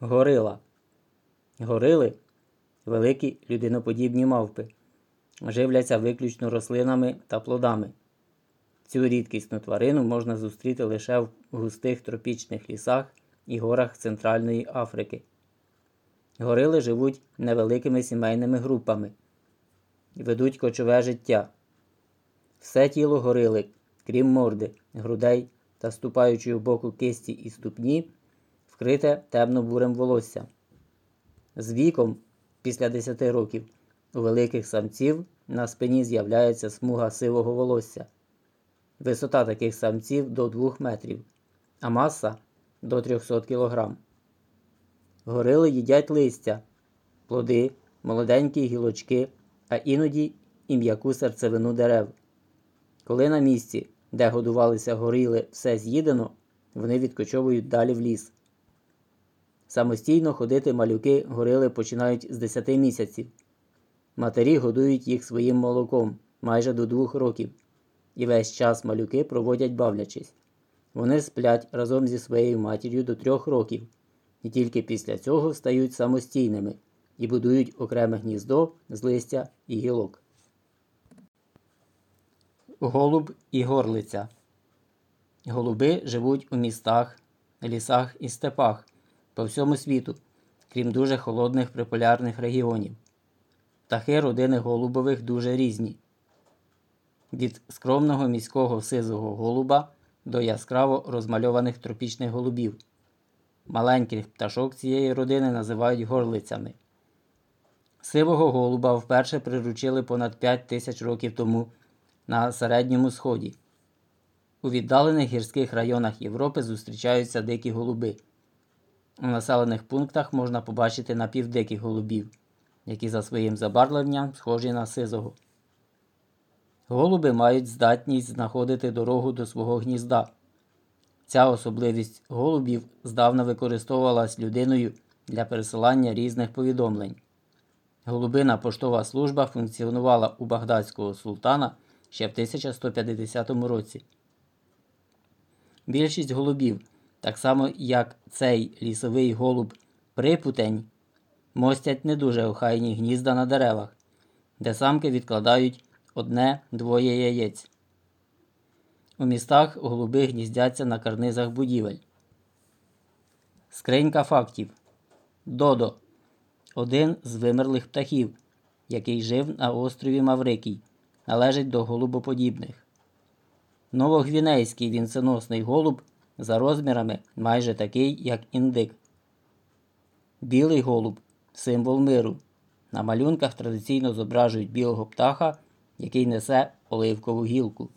Горила. Горили великі людиноподібні мавпи. Живляться виключно рослинами та плодами. Цю рідкісну тварину можна зустріти лише в густих тропічних лісах і горах Центральної Африки. Горили живуть невеликими сімейними групами ведуть кочове життя. Все тіло горили, крім морди, грудей та ступаючої в боку кисті і ступні, вкрите темно-бурим волоссям. З віком, після 10 років, у великих самців на спині з'являється смуга сивого волосся. Висота таких самців до 2 метрів, а маса до 300 кг. Горили їдять листя, плоди, молоденькі гілочки, а іноді і м'яку серцевину дерев. Коли на місці, де годувалися горіли, все з'їдено, вони відкочовують далі в ліс. Самостійно ходити малюки горили починають з 10 місяців. Матері годують їх своїм молоком майже до 2 років, і весь час малюки проводять бавлячись. Вони сплять разом зі своєю матір'ю до 3 років, і тільки після цього стають самостійними і будують окреме гніздо з листя і гілок. Голуб і горлиця. Голуби живуть у містах, лісах і степах по всьому світу, крім дуже холодних приполярних регіонів. Птахи родини голубових дуже різні. Від скромного міського сизого голуба до яскраво розмальованих тропічних голубів. Маленьких пташок цієї родини називають горлицями. Сивого голуба вперше приручили понад 5 тисяч років тому на Середньому Сході. У віддалених гірських районах Європи зустрічаються дикі голуби. У населених пунктах можна побачити напівдиких голубів, які за своїм забарвленням схожі на сизого. Голуби мають здатність знаходити дорогу до свого гнізда. Ця особливість голубів здавна використовувалась людиною для пересилання різних повідомлень. Голубина поштова служба функціонувала у багдадського султана ще в 1150 році. Більшість голубів, так само як цей лісовий голуб припутень, мостять не дуже охайні гнізда на деревах, де самки відкладають одне-двоє яєць. У містах голуби гніздяться на карнизах будівель. Скринька фактів. Додо один з вимерлих птахів, який жив на острові Маврикій, належить до голубоподібних. Новогвінейський вінценосний голуб за розмірами майже такий, як індик. Білий голуб символ миру. На малюнках традиційно зображують білого птаха, який несе оливкову гілку.